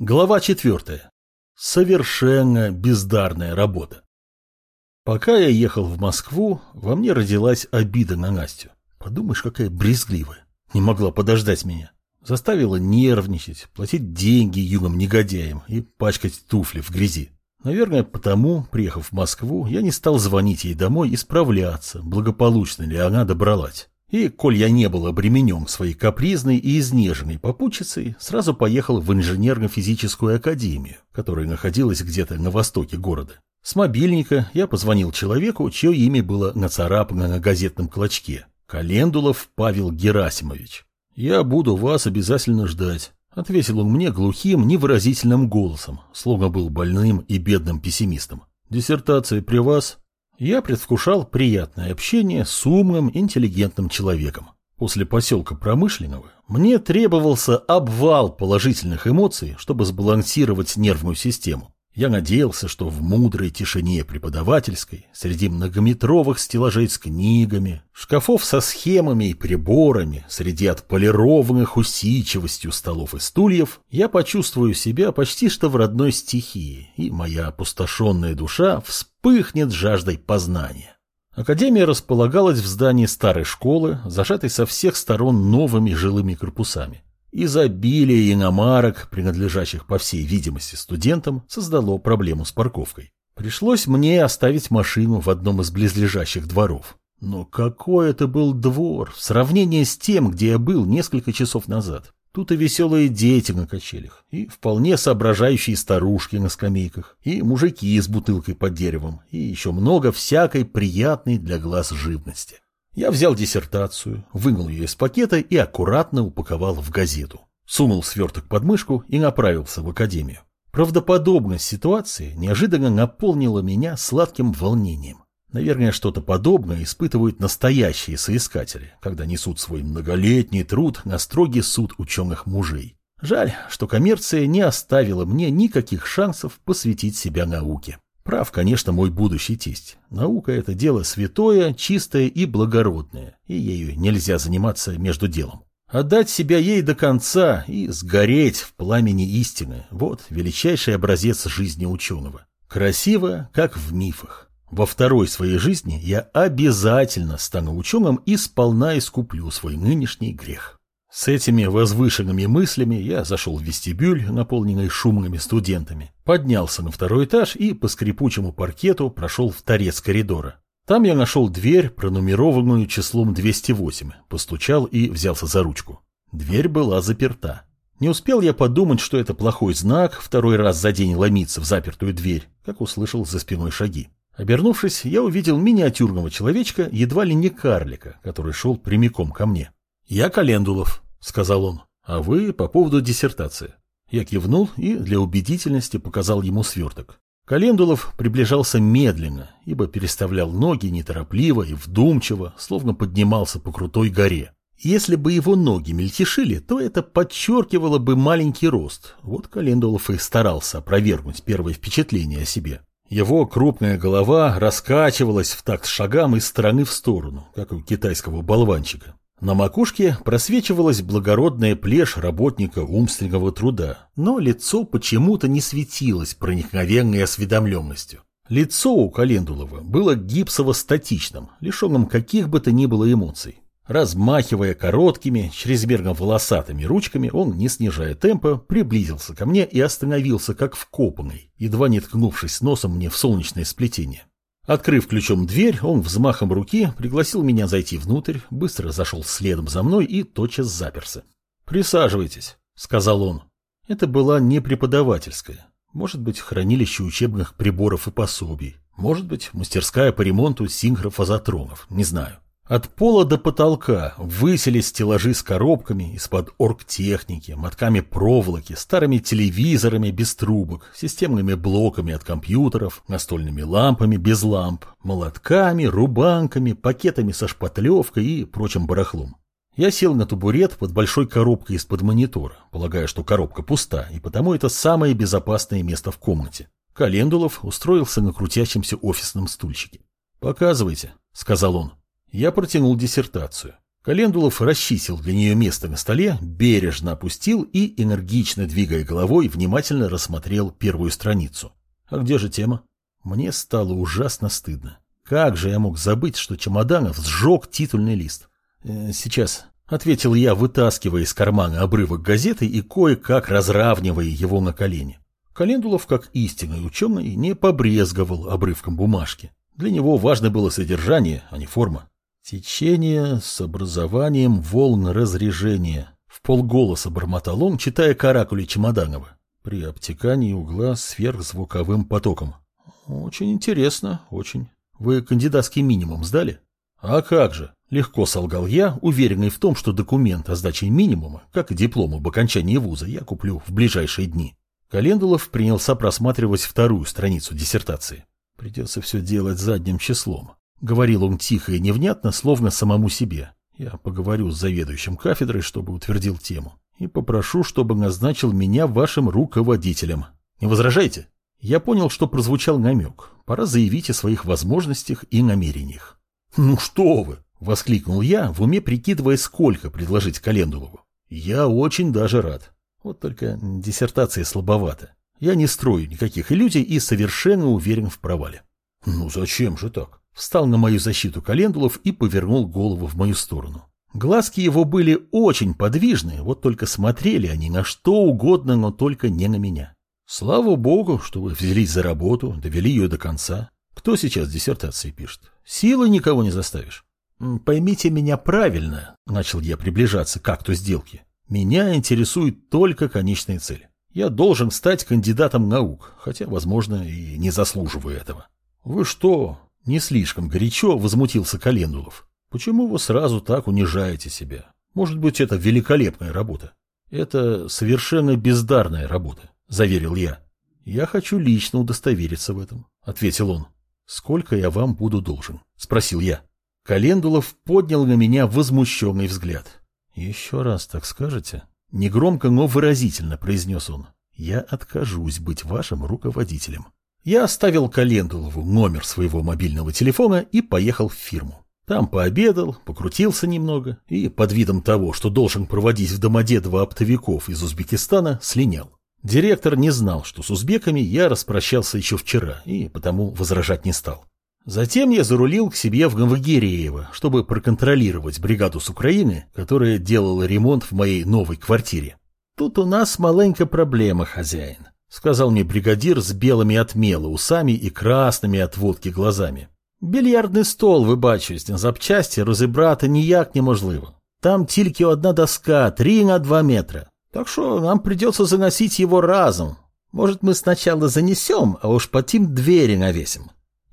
Глава четвертая. Совершенно бездарная работа. Пока я ехал в Москву, во мне родилась обида на Настю. Подумаешь, какая брезгливая. Не могла подождать меня. Заставила нервничать, платить деньги юным-негодяям и пачкать туфли в грязи. Наверное, потому, приехав в Москву, я не стал звонить ей домой и справляться, благополучно ли она добралась. И, коль я не был обременен своей капризной и изнеженной попутчицей, сразу поехал в инженерно-физическую академию, которая находилась где-то на востоке города. С мобильника я позвонил человеку, чье имя было нацарапано на газетном клочке. Календулов Павел Герасимович. «Я буду вас обязательно ждать», — ответил он мне глухим, невыразительным голосом, словно был больным и бедным пессимистом. «Диссертация при вас?» Я предвкушал приятное общение с умным, интеллигентным человеком. После поселка Промышленного мне требовался обвал положительных эмоций, чтобы сбалансировать нервную систему. Я надеялся, что в мудрой тишине преподавательской, среди многометровых стеллажей с книгами, шкафов со схемами и приборами, среди отполированных усидчивостью столов и стульев, я почувствую себя почти что в родной стихии, и моя опустошенная душа вспыхнет жаждой познания. Академия располагалась в здании старой школы, зажатой со всех сторон новыми жилыми корпусами. Изобилие иномарок, принадлежащих по всей видимости студентам, создало проблему с парковкой. Пришлось мне оставить машину в одном из близлежащих дворов. Но какой это был двор в сравнении с тем, где я был несколько часов назад. Тут и веселые дети на качелях, и вполне соображающие старушки на скамейках, и мужики с бутылкой под деревом, и еще много всякой приятной для глаз живности. Я взял диссертацию, вынул ее из пакета и аккуратно упаковал в газету. Сунул сверток под мышку и направился в академию. Правдоподобность ситуации неожиданно наполнила меня сладким волнением. Наверное, что-то подобное испытывают настоящие соискатели, когда несут свой многолетний труд на строгий суд ученых мужей. Жаль, что коммерция не оставила мне никаких шансов посвятить себя науке. Прав, конечно, мой будущий тесть. Наука – это дело святое, чистое и благородное, и ею нельзя заниматься между делом. Отдать себя ей до конца и сгореть в пламени истины – вот величайший образец жизни ученого. Красиво, как в мифах. Во второй своей жизни я обязательно стану ученым и сполна искуплю свой нынешний грех. С этими возвышенными мыслями я зашел в вестибюль, наполненный шумными студентами, поднялся на второй этаж и по скрипучему паркету прошел в торец коридора. Там я нашел дверь, пронумерованную числом 208, постучал и взялся за ручку. Дверь была заперта. Не успел я подумать, что это плохой знак, второй раз за день ломиться в запертую дверь, как услышал за спиной шаги. Обернувшись, я увидел миниатюрного человечка, едва ли не карлика, который шел прямиком ко мне. «Я Календулов», — сказал он, — «а вы по поводу диссертации». Я кивнул и для убедительности показал ему сверток. Календулов приближался медленно, ибо переставлял ноги неторопливо и вдумчиво, словно поднимался по крутой горе. Если бы его ноги мельтешили, то это подчеркивало бы маленький рост. Вот Календулов и старался опровергнуть первое впечатление о себе. Его крупная голова раскачивалась в такт шагам из стороны в сторону, как у китайского болванчика. На макушке просвечивалась благородная плешь работника умственного труда, но лицо почему-то не светилось проникновенной осведомленностью. Лицо у Календулова было гипсово-статичным, лишенным каких бы то ни было эмоций. Размахивая короткими, чрезмерно волосатыми ручками, он, не снижая темпа, приблизился ко мне и остановился как вкопанный, едва не ткнувшись носом мне в солнечное сплетение. Открыв ключом дверь, он взмахом руки пригласил меня зайти внутрь, быстро зашел следом за мной и тотчас заперся. «Присаживайтесь», — сказал он. Это была не преподавательская. Может быть, хранилище учебных приборов и пособий. Может быть, мастерская по ремонту синхрофазотронов. Не знаю. От пола до потолка высились стеллажи с коробками из-под оргтехники, мотками проволоки, старыми телевизорами без трубок, системными блоками от компьютеров, настольными лампами без ламп, молотками, рубанками, пакетами со шпатлевкой и прочим барахлом. Я сел на табурет под большой коробкой из-под монитора, полагая, что коробка пуста, и потому это самое безопасное место в комнате. Календулов устроился на крутящемся офисном стульчике. «Показывайте», — сказал он. Я протянул диссертацию. Календулов расчистил для нее место на столе, бережно опустил и, энергично двигая головой, внимательно рассмотрел первую страницу. А где же тема? Мне стало ужасно стыдно. Как же я мог забыть, что Чемоданов сжег титульный лист? Э, сейчас, — ответил я, вытаскивая из кармана обрывок газеты и кое-как разравнивая его на колени. Календулов, как истинный ученый, не побрезговал обрывком бумажки. Для него важно было содержание, а не форма. Течение с образованием волн разрежения. В полголоса бормотал он, читая каракули Чемоданова. При обтекании угла сверхзвуковым потоком. Очень интересно, очень. Вы кандидатский минимум сдали? А как же? Легко солгал я, уверенный в том, что документ о сдаче минимума, как и диплом об окончании вуза, я куплю в ближайшие дни. Календулов принялся просматривать вторую страницу диссертации. Придется все делать задним числом. Говорил он тихо и невнятно, словно самому себе. Я поговорю с заведующим кафедрой, чтобы утвердил тему. И попрошу, чтобы назначил меня вашим руководителем. Не возражайте? Я понял, что прозвучал намек. Пора заявить о своих возможностях и намерениях. «Ну что вы!» — воскликнул я, в уме прикидывая, сколько предложить Календулову. «Я очень даже рад. Вот только диссертация слабовата. Я не строю никаких иллюзий и совершенно уверен в провале». «Ну зачем же так?» Встал на мою защиту Календулов и повернул голову в мою сторону. Глазки его были очень подвижные, вот только смотрели они на что угодно, но только не на меня. Слава богу, что вы взялись за работу, довели ее до конца. Кто сейчас диссертации пишет? Силы никого не заставишь. Поймите меня правильно, начал я приближаться к акту сделки. Меня интересует только конечная цель. Я должен стать кандидатом наук, хотя, возможно, и не заслуживаю этого. Вы что, не слишком горячо возмутился Календулов. Почему вы сразу так унижаете себя? Может быть, это великолепная работа? Это совершенно бездарная работа, заверил я. Я хочу лично удостовериться в этом, ответил он. Сколько я вам буду должен? спросил я. Календулов поднял на меня возмущенный взгляд. Еще раз так скажете? Негромко, но выразительно произнес он. Я откажусь быть вашим руководителем. Я оставил Календулову номер своего мобильного телефона и поехал в фирму. Там пообедал, покрутился немного и, под видом того, что должен проводить в Домодедово оптовиков из Узбекистана, слинял. Директор не знал, что с узбеками я распрощался еще вчера и потому возражать не стал. Затем я зарулил к себе в Новогиреево, чтобы проконтролировать бригаду с Украины, которая делала ремонт в моей новой квартире. Тут у нас маленькая проблема, хозяин. — сказал мне бригадир з белими от мела усами і красними от водки глазами. Більярдний стол, ви бачите, на запчасті розібрати ніяк неможливо. Там тільки одна доска, три на два метра. Так что нам придется заносить его разом. Может, мы сначала занесем, а уж потом двери навесим.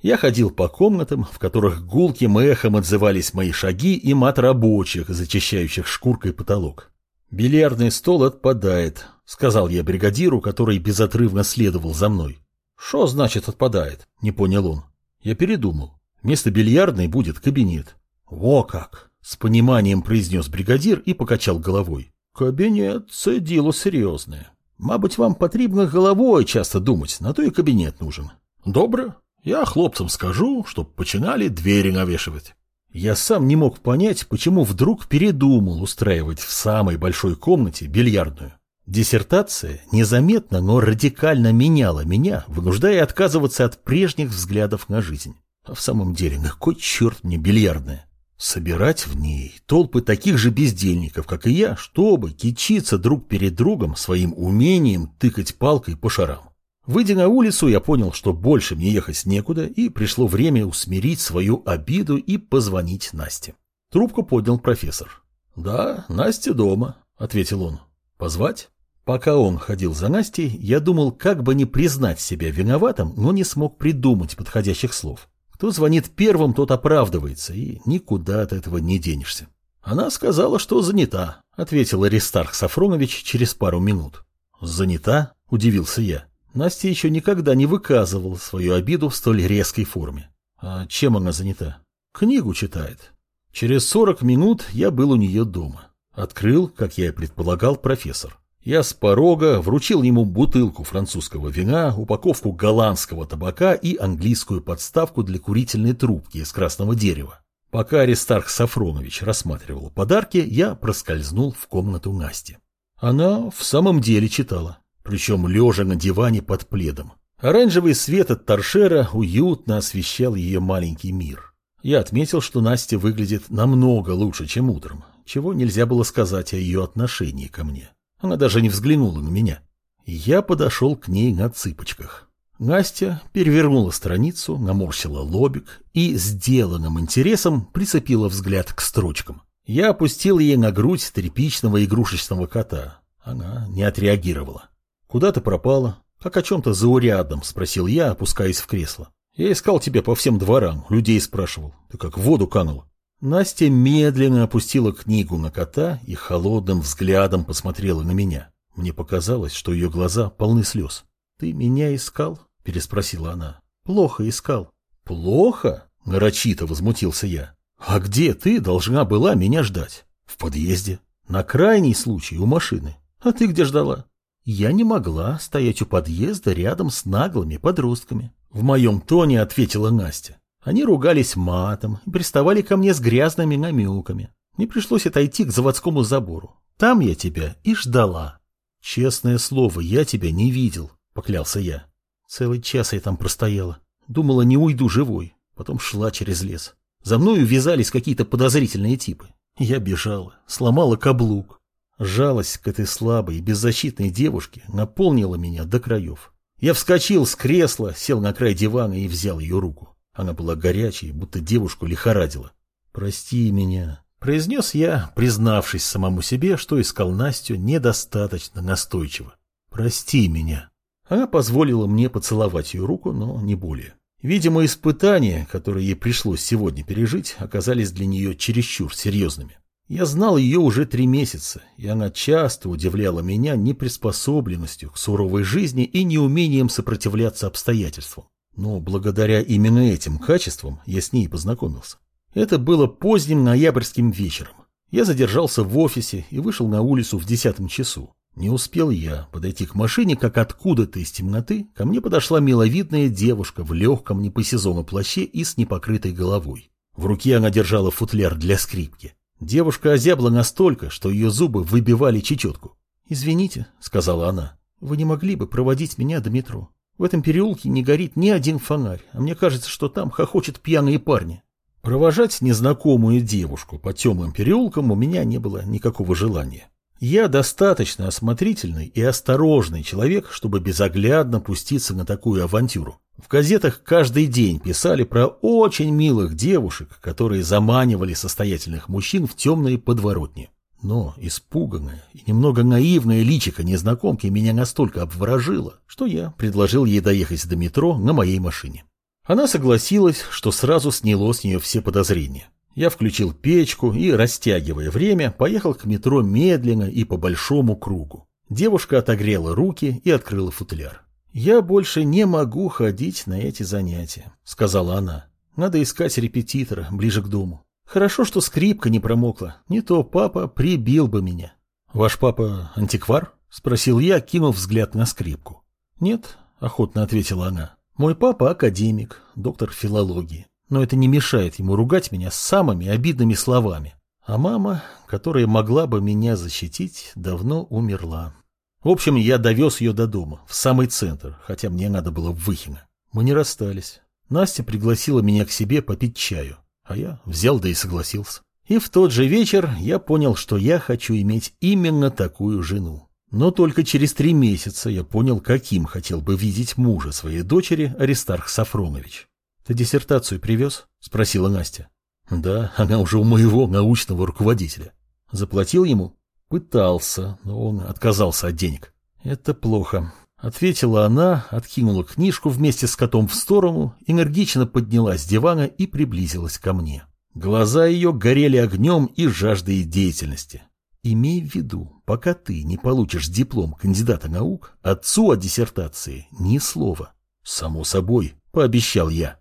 Я ходил по комнатам, в которых гулким эхом отзывались мои шаги и мат рабочих, зачищающих шкуркой потолок. Бильярдный стол отпадает, — сказал я бригадиру, который безотрывно следовал за мной. «Что значит отпадает?» — не понял он. Я передумал. Вместо бильярдной будет кабинет. «Во как!» — с пониманием произнес бригадир и покачал головой. «Кабинет — це діло серйозне. Мабуть, вам потрібно головой часто думать, на то и кабинет нужен. Добре? Я хлопцам скажу, чтоб починали двери навешивать». Я сам не мог понять, почему вдруг передумал устраивать в самой большой комнате бильярдную. Диссертация незаметно, но радикально меняла меня, вынуждая отказываться от прежних взглядов на жизнь. А в самом деле, на кой черт мне бильярдная? Собирать в ней толпы таких же бездельников, как и я, чтобы кичиться друг перед другом своим умением тыкать палкой по шарам. Выйдя на улицу, я понял, что больше мне ехать некуда, и пришло время усмирить свою обиду и позвонить Насте. Трубку поднял профессор. «Да, Настя дома», — ответил он. «Позвать?» Пока он ходил за Настей, я думал, как бы не признать себя виноватым, но не смог придумать подходящих слов. Кто звонит первым, тот оправдывается, и никуда от этого не денешься. Она сказала, что занята, ответил Аристарх Сафронович через пару минут. Занята? Удивился я. Настя еще никогда не выказывала свою обиду в столь резкой форме. А чем она занята? Книгу читает. Через сорок минут я был у нее дома. Открыл, как я и предполагал, профессор. Я с порога вручил ему бутылку французского вина, упаковку голландского табака и английскую подставку для курительной трубки из красного дерева. Пока Аристарх Сафронович рассматривал подарки, я проскользнул в комнату Насти. Она в самом деле читала, причем лежа на диване под пледом. Оранжевый свет от торшера уютно освещал ее маленький мир. Я отметил, что Настя выглядит намного лучше, чем утром, чего нельзя было сказать о ее отношении ко мне. Она даже не взглянула на меня. Я подошел к ней на цыпочках. Настя перевернула страницу, наморщила лобик и сделанным интересом прицепила взгляд к строчкам. Я опустил ей на грудь тряпичного игрушечного кота. Она не отреагировала. «Куда ты пропала? Как о чем-то заурядном?» – спросил я, опускаясь в кресло. «Я искал тебя по всем дворам, людей спрашивал. Ты как в воду канула». Настя медленно опустила книгу на кота и холодным взглядом посмотрела на меня. Мне показалось, что ее глаза полны слез. «Ты меня искал?» – переспросила она. «Плохо искал». «Плохо?» – нарочито возмутился я. «А где ты должна была меня ждать?» «В подъезде. На крайний случай у машины. А ты где ждала?» «Я не могла стоять у подъезда рядом с наглыми подростками». В моем тоне ответила Настя. Они ругались матом и приставали ко мне с грязными намеками. Мне пришлось отойти к заводскому забору. Там я тебя и ждала. Честное слово, я тебя не видел, поклялся я. Целый час я там простояла. Думала, не уйду живой. Потом шла через лес. За мною вязались какие-то подозрительные типы. Я бежала, сломала каблук. Жалость к этой слабой, беззащитной девушке наполнила меня до краев. Я вскочил с кресла, сел на край дивана и взял ее руку. Она была горячей, будто девушку лихорадила. «Прости меня», Произнес я, признавшись самому себе, что искал Настю недостаточно настойчиво. «Прости меня». Она позволила мне поцеловать ее руку, но не более. Видимо, испытания, которые ей пришлось сегодня пережить, оказались для нее чересчур серьезными. Я знал ее уже три месяца, и она часто удивляла меня неприспособленностью к суровой жизни и неумением сопротивляться обстоятельствам. Но благодаря именно этим качествам я с ней познакомился. Это было поздним ноябрьским вечером. Я задержался в офисе и вышел на улицу в десятом часу. Не успел я подойти к машине, как откуда-то из темноты ко мне подошла миловидная девушка в легком не по сезону плаще и с непокрытой головой. В руке она держала футляр для скрипки. Девушка озябла настолько, что ее зубы выбивали чечетку. «Извините», — сказала она, — «вы не могли бы проводить меня до метро? В этом переулке не горит ни один фонарь, а мне кажется, что там хохочут пьяные парни». Провожать незнакомую девушку по темным переулкам у меня не было никакого желания. Я достаточно осмотрительный и осторожный человек, чтобы безоглядно пуститься на такую авантюру. В газетах каждый день писали про очень милых девушек, которые заманивали состоятельных мужчин в темные подворотни. Но испуганная и немного наивная личико незнакомки меня настолько обворожило, что я предложил ей доехать до метро на моей машине. Она согласилась, что сразу сняло с нее все подозрения. Я включил печку и, растягивая время, поехал к метро медленно и по большому кругу. Девушка отогрела руки и открыла футляр. «Я больше не могу ходить на эти занятия», — сказала она. «Надо искать репетитора ближе к дому. Хорошо, что скрипка не промокла. Не то папа прибил бы меня». «Ваш папа антиквар?» — спросил я, кинув взгляд на скрипку. «Нет», — охотно ответила она. Мой папа академик, доктор филологии, но это не мешает ему ругать меня самыми обидными словами. А мама, которая могла бы меня защитить, давно умерла. В общем, я довез ее до дома, в самый центр, хотя мне надо было в Выхино. Мы не расстались. Настя пригласила меня к себе попить чаю, а я взял да и согласился. И в тот же вечер я понял, что я хочу иметь именно такую жену. Но только через три месяца я понял, каким хотел бы видеть мужа своей дочери Аристарх Сафронович. «Ты диссертацию привез?» – спросила Настя. «Да, она уже у моего научного руководителя. Заплатил ему?» «Пытался, но он отказался от денег». «Это плохо», – ответила она, откинула книжку вместе с котом в сторону, энергично поднялась с дивана и приблизилась ко мне. Глаза ее горели огнем и жаждой деятельности. Имей в виду, пока ты не получишь диплом кандидата наук, отцу о диссертации ни слова. Само собой, пообещал я.